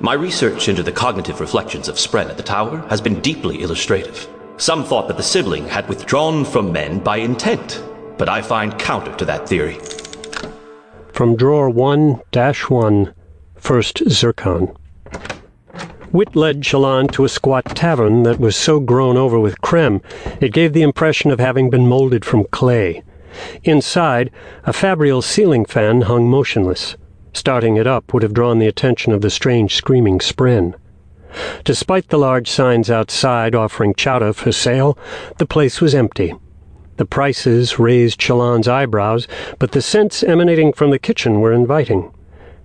My research into the cognitive reflections of Spren at the tower has been deeply illustrative. Some thought that the sibling had withdrawn from men by intent, but I find counter to that theory. From drawer 1 1, first Zircon. Wit led Shallan to a squat tavern that was so grown over with crem it gave the impression of having been molded from clay. Inside, a fabrial ceiling fan hung motionless. Starting it up would have drawn the attention of the strange screaming spren. Despite the large signs outside offering chowder for sale, the place was empty. The prices raised Shallan's eyebrows, but the scents emanating from the kitchen were inviting.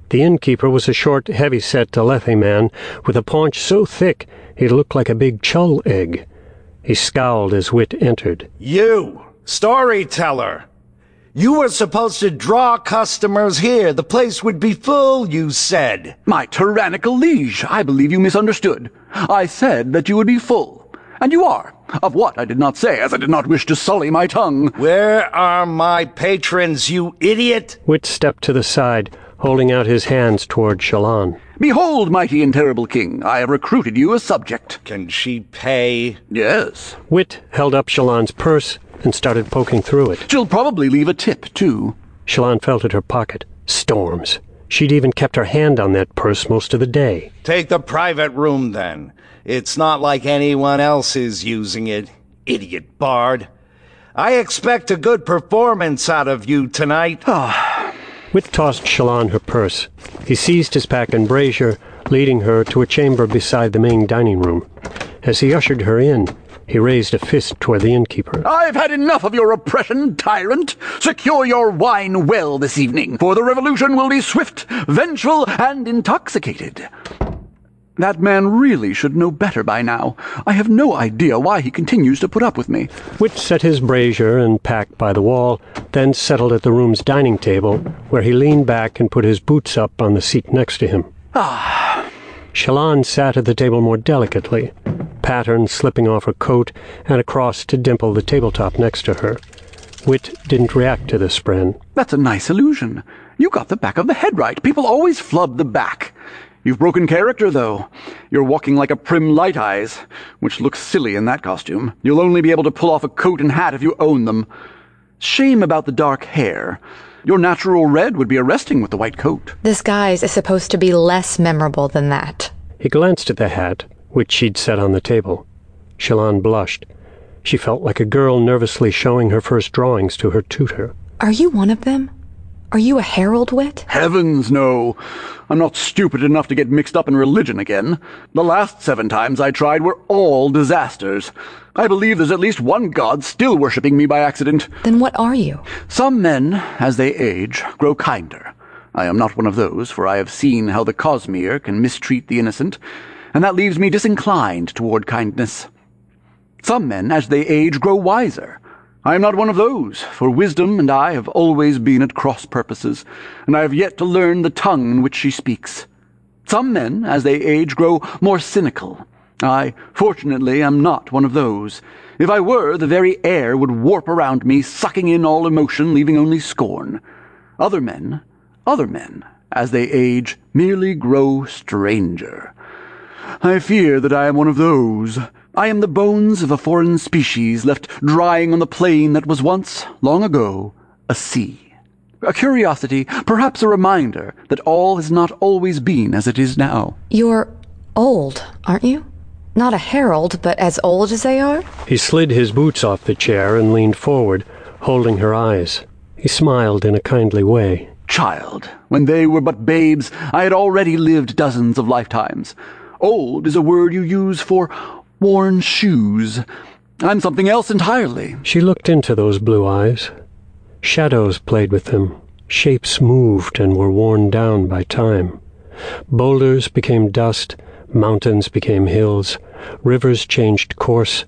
The innkeeper was a short, heavy-set Alethi man with a paunch so thick he looked like a big chull egg. He scowled as Wit entered. You, storyteller! You were supposed to draw customers here. The place would be full, you said. My tyrannical liege, I believe you misunderstood. I said that you would be full. And you are. Of what I did not say, as I did not wish to sully my tongue. Where are my patrons, you idiot? Wit stepped to the side, holding out his hands toward Shallan. Behold, mighty and terrible king, I have recruited you a subject. Can she pay? Yes. Wit held up Shallan's purse and started poking through it. She'll probably leave a tip, too. Shallan felt at her pocket. Storms. She'd even kept her hand on that purse most of the day. Take the private room, then. It's not like anyone else is using it. Idiot bard. I expect a good performance out of you tonight. Ah. Wit tossed Shallan her purse. He seized his pack and brazier, leading her to a chamber beside the main dining room. As he ushered her in, he raised a fist toward the innkeeper. I've had enough of your oppression, tyrant. Secure your wine well this evening, for the revolution will be swift, vengeful, and intoxicated. That man really should know better by now. I have no idea why he continues to put up with me. Wit set his brazier and pack by the wall, then settled at the room's dining table, where he leaned back and put his boots up on the seat next to him. Ah. Shallan sat at the table more delicately, pattern slipping off her coat and across to dimple the tabletop next to her. Wit didn't react to this, Spren. That's a nice illusion. You got the back of the head right. People always flub the back. You've broken character, though. You're walking like a prim light eyes, which looks silly in that costume. You'll only be able to pull off a coat and hat if you own them. Shame about the dark hair. Your natural red would be arresting with the white coat. This guise is supposed to be less memorable than that. He glanced at the hat, which she'd set on the table. Shallan blushed. She felt like a girl nervously showing her first drawings to her tutor. Are you one of them? Are you a herald wit? Heavens, no. I'm not stupid enough to get mixed up in religion again. The last seven times I tried were all disasters. I believe there's at least one god still worshipping me by accident. Then what are you? Some men, as they age, grow kinder. I am not one of those, for I have seen how the Cosmere can mistreat the innocent, and that leaves me disinclined toward kindness. Some men, as they age, grow wiser. I am not one of those, for wisdom and I have always been at cross purposes, and I have yet to learn the tongue in which she speaks. Some men, as they age, grow more cynical. I, fortunately, am not one of those. If I were, the very air would warp around me, sucking in all emotion, leaving only scorn. Other men, other men, as they age, merely grow stranger. I fear that I am one of those. I am the bones of a foreign species left drying on the plain that was once, long ago, a sea. A curiosity, perhaps a reminder that all has not always been as it is now. You're old, aren't you? Not a herald, but as old as they are? He slid his boots off the chair and leaned forward, holding her eyes. He smiled in a kindly way. Child, when they were but babes, I had already lived dozens of lifetimes. Old is a word you use for worn shoes. I'm something else entirely. She looked into those blue eyes. Shadows played with them. Shapes moved and were worn down by time. Boulders became dust, mountains became hills, rivers changed course,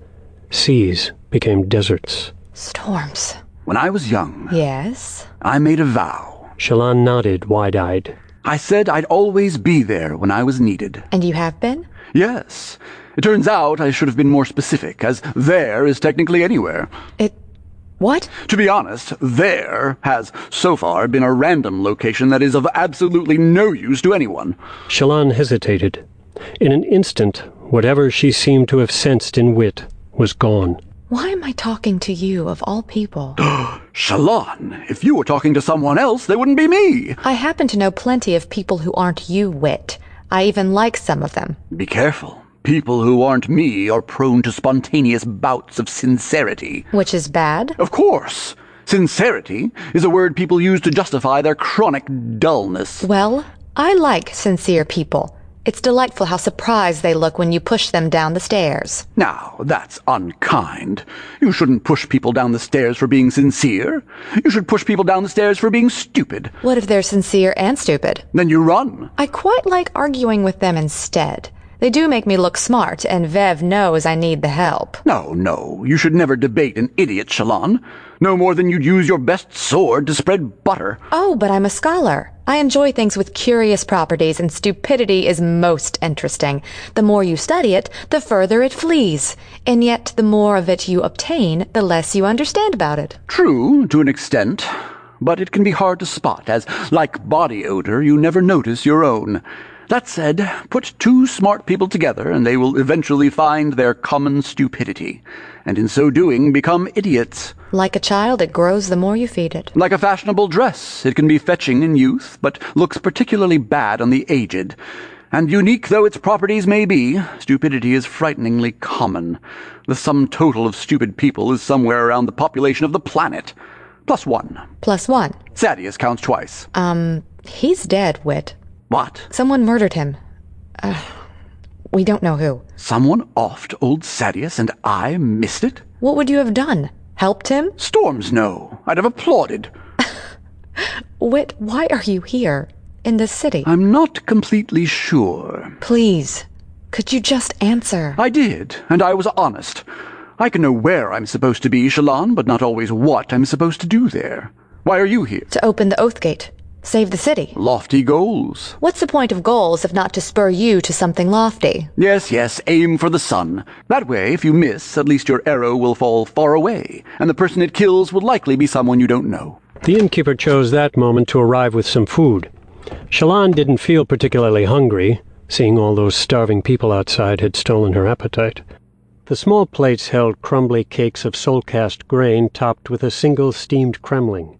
seas became deserts. Storms. When I was young, Yes? I made a vow. Shallan nodded, wide eyed. I said I'd always be there when I was needed. And you have been? Yes. It turns out I should have been more specific, as there is technically anywhere. It What? To be honest, there has so far been a random location that is of absolutely no use to anyone. Shallan hesitated. In an instant, whatever she seemed to have sensed in Wit was gone. Why am I talking to you, of all people? Shallan, if you were talking to someone else, they wouldn't be me. I happen to know plenty of people who aren't you, Wit. I even like some of them. Be careful. People who aren't me are prone to spontaneous bouts of sincerity. Which is bad? Of course. Sincerity is a word people use to justify their chronic dullness. Well, I like sincere people. It's delightful how surprised they look when you push them down the stairs. Now, that's unkind. You shouldn't push people down the stairs for being sincere. You should push people down the stairs for being stupid. What if they're sincere and stupid? Then you run. I quite like arguing with them instead. They do make me look smart, and Vev knows I need the help. No, no, you should never debate an idiot, Shallan. No more than you'd use your best sword to spread butter. Oh, but I'm a scholar. I enjoy things with curious properties, and stupidity is most interesting. The more you study it, the further it flees. And yet, the more of it you obtain, the less you understand about it. True, to an extent. But it can be hard to spot, as, like body odor, you never notice your own. That said, put two smart people together, and they will eventually find their common stupidity, and in so doing become idiots. Like a child, it grows the more you feed it. Like a fashionable dress, it can be fetching in youth, but looks particularly bad on the aged. And unique though its properties may be, stupidity is frighteningly common. The sum total of stupid people is somewhere around the population of the planet. Plus one. Plus one. Sadeas counts twice. Um, he's dead, Wit. What? Someone murdered him. Uh, we don't know who. Someone offed old Sadeas and I missed it? What would you have done? Helped him? Storms no. I'd have applauded. Wit, why are you here? In this city? I'm not completely sure. Please, could you just answer? I did, and I was honest. I can know where I'm supposed to be, Shallan, but not always what I'm supposed to do there. Why are you here? To open the Oath Gate. Save the city. Lofty goals. What's the point of goals if not to spur you to something lofty? Yes, yes, aim for the sun. That way, if you miss, at least your arrow will fall far away, and the person it kills will likely be someone you don't know. The innkeeper chose that moment to arrive with some food. Shallan didn't feel particularly hungry. Seeing all those starving people outside had stolen her appetite. The small plates held crumbly cakes of soul-cast grain topped with a single steamed cremling,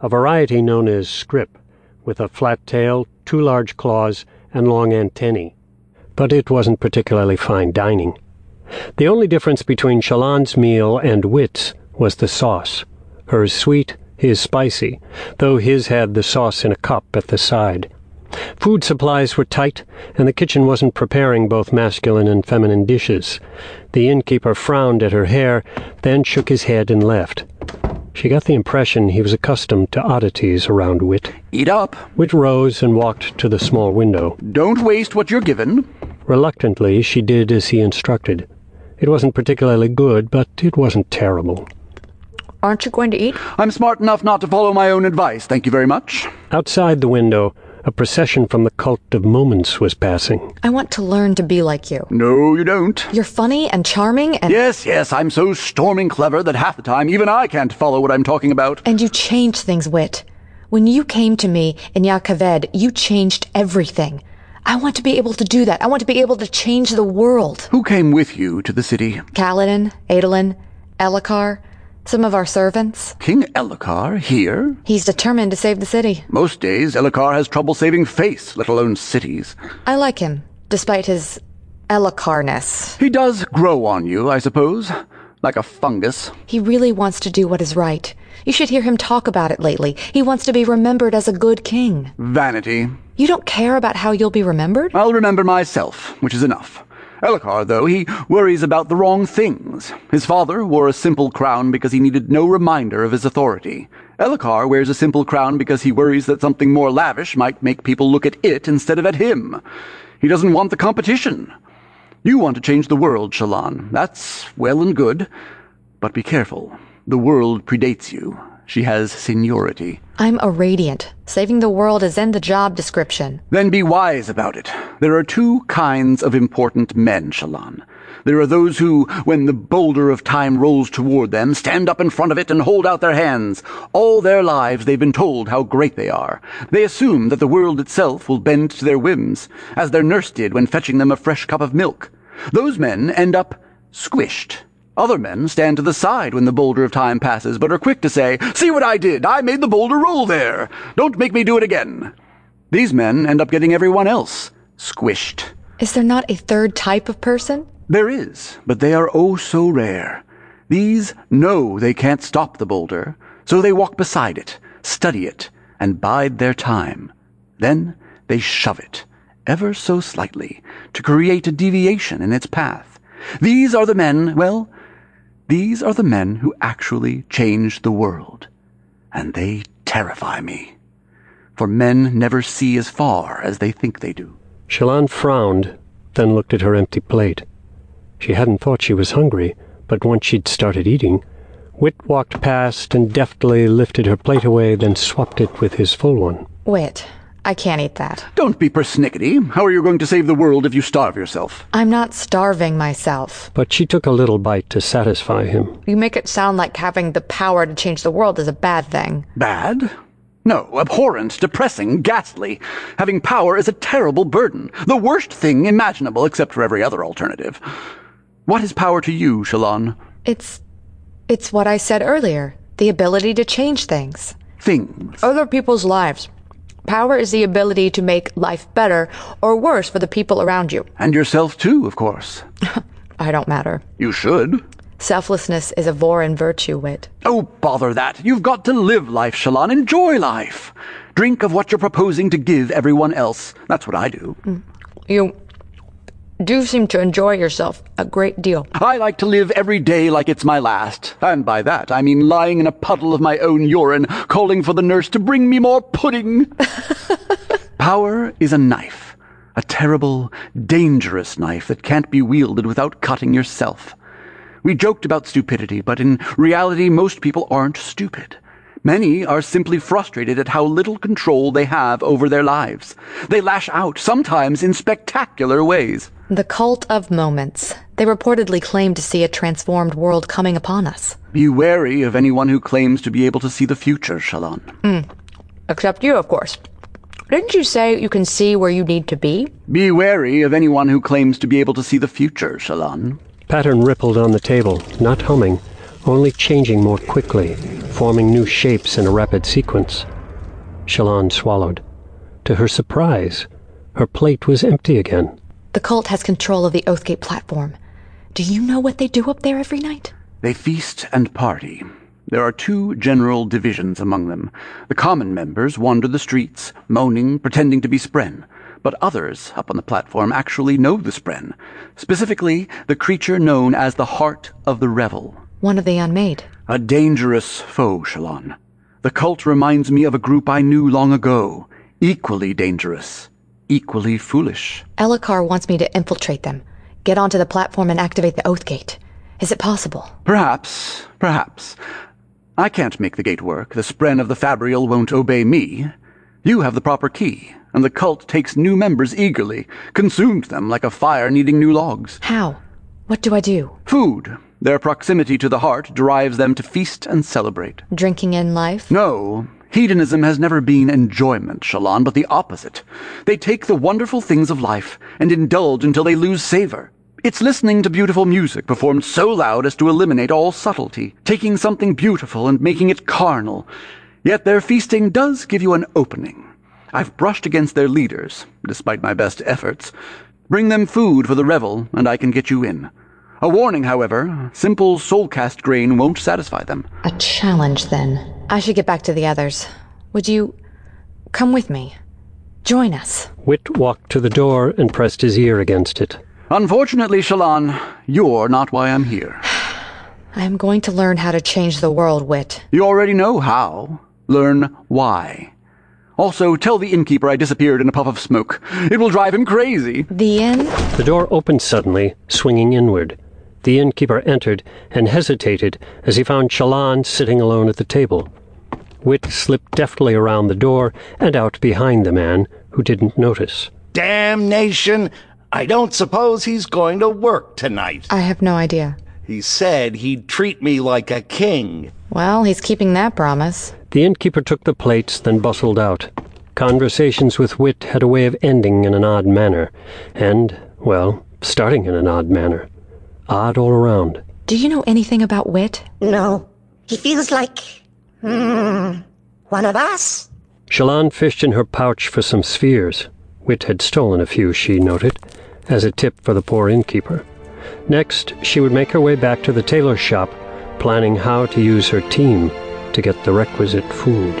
a variety known as scrip, with a flat tail, two large claws, and long antennae. But it wasn't particularly fine dining. The only difference between Shallan's meal and Wit's was the sauce. Hers sweet, his spicy, though his had the sauce in a cup at the side. Food supplies were tight, and the kitchen wasn't preparing both masculine and feminine dishes. The innkeeper frowned at her hair, then shook his head and left. She got the impression he was accustomed to oddities around Wit. Eat up. Wit rose and walked to the small window. Don't waste what you're given. Reluctantly, she did as he instructed. It wasn't particularly good, but it wasn't terrible. Aren't you going to eat? I'm smart enough not to follow my own advice, thank you very much. Outside the window, a procession from the cult of moments was passing. I want to learn to be like you. No, you don't. You're funny and charming and. Yes, yes, I'm so storming clever that half the time even I can't follow what I'm talking about. And you change things, Wit. When you came to me in Jah Keved, you changed everything. I want to be able to do that. I want to be able to change the world. Who came with you to the city? Kaladin, Adolin, Elhokar, some of our servants. King Elhokar here? He's determined to save the city. Most days, Elhokar has trouble saving face, let alone cities. I like him, despite his Elhokarness. He does grow on you, I suppose, like a fungus. He really wants to do what is right. You should hear him talk about it lately. He wants to be remembered as a good king. Vanity. You don't care about how you'll be remembered? I'll remember myself, which is enough. Elhokar, though, he worries about the wrong things. His father wore a simple crown because he needed no reminder of his authority. Elhokar wears a simple crown because he worries that something more lavish might make people look at it instead of at him. He doesn't want the competition. You want to change the world, Shallan. That's well and good. But be careful. The world predates you. She has seniority. I'm a radiant. Saving the world is in the job description. Then be wise about it. There are two kinds of important men, Shallan. There are those who, when the boulder of time rolls toward them, stand up in front of it and hold out their hands. All their lives they've been told how great they are. They assume that the world itself will bend to their whims, as their nurse did when fetching them a fresh cup of milk. Those men end up squished. Other men stand to the side when the boulder of time passes, but are quick to say, See what I did! I made the boulder roll there! Don't make me do it again! These men end up getting everyone else squished. Is there not a third type of person? There is, but they are oh so rare. These know they can't stop the boulder, so they walk beside it, study it, and bide their time. Then they shove it, ever so slightly, to create a deviation in its path. These are the men, well, these are the men who actually change the world. And they terrify me. For men never see as far as they think they do. Shallan frowned, then looked at her empty plate. She hadn't thought she was hungry, but once she'd started eating, Wit walked past and deftly lifted her plate away, then swapped it with his full one. Wit, I can't eat that. Don't be persnickety. How are you going to save the world if you starve yourself? I'm not starving myself. But she took a little bite to satisfy him. You make it sound like having the power to change the world is a bad thing. Bad? No, abhorrent, depressing, ghastly. Having power is a terrible burden. The worst thing imaginable, except for every other alternative. What is power to you, Shallan? It's. it's what I said earlier the ability to change things. Things. Other people's lives. Power is the ability to make life better or worse for the people around you. And yourself, too, of course. I don't matter. You should. Selflessness is a Vorin virtue, Wit. Oh, bother that. You've got to live life, Shallan. Enjoy life. Drink of what you're proposing to give everyone else. That's what I do. You do seem to enjoy yourself a great deal. I like to live every day like it's my last. And by that, I mean lying in a puddle of my own urine, calling for the nurse to bring me more pudding. Power is a knife. A terrible, dangerous knife that can't be wielded without cutting yourself. We joked about stupidity, but in reality, most people aren't stupid. Many are simply frustrated at how little control they have over their lives. They lash out, sometimes in spectacular ways. The cult of moments. They reportedly claim to see a transformed world coming upon us. Be wary of anyone who claims to be able to see the future, Shallan. Hmm. Except you, of course. Didn't you say you can see where you need to be? Be wary of anyone who claims to be able to see the future, Shallan. Pattern rippled on the table, not humming, only changing more quickly, forming new shapes in a rapid sequence. Shallan swallowed. To her surprise, her plate was empty again. The cult has control of the Oathgate platform. Do you know what they do up there every night? They feast and party. There are two general divisions among them. The common members wander the streets, moaning, pretending to be Spren. But others, up on the platform, actually know the Spren. Specifically, the creature known as the Heart of the Revel. One of the unmade. A dangerous foe, Shallan. The cult reminds me of a group I knew long ago. Equally dangerous. Equally foolish. Elhokar wants me to infiltrate them, get onto the platform and activate the Oath Gate. Is it possible? Perhaps, perhaps. I can't make the gate work. The Spren of the Fabrial won't obey me. You have the proper key, and the cult takes new members eagerly, consumes them like a fire needing new logs. How? What do I do? Food. Their proximity to the heart drives them to feast and celebrate. Drinking in life? No, hedonism has never been enjoyment, Shallan, but the opposite. They take the wonderful things of life and indulge until they lose savor. It's listening to beautiful music performed so loud as to eliminate all subtlety, taking something beautiful and making it carnal. Yet their feasting does give you an opening. I've brushed against their leaders, despite my best efforts. Bring them food for the revel, and I can get you in. A warning, however, simple soulcast grain won't satisfy them. A challenge, then. I should get back to the others. Would you come with me? Join us. Wit walked to the door and pressed his ear against it. Unfortunately, Shallan, you're not why I'm here. I am going to learn how to change the world, Wit. You already know how. Learn why. Also, tell the innkeeper I disappeared in a puff of smoke. It will drive him crazy. The inn? The door opened suddenly, swinging inward. The innkeeper entered and hesitated as he found Shallan sitting alone at the table. Wit slipped deftly around the door and out behind the man, who didn't notice. Damnation! I don't suppose he's going to work tonight. I have no idea. He said he'd treat me like a king. Well, he's keeping that promise. The innkeeper took the plates, then bustled out. Conversations with Wit had a way of ending in an odd manner, and, well, starting in an odd manner. Odd all around. Do you know anything about Wit? No. He feels like. Hmm, one of us. Shallan fished in her pouch for some spheres. Wit had stolen a few, she noted, as a tip for the poor innkeeper. Next, she would make her way back to the tailor's shop, planning how to use her team to get the requisite food.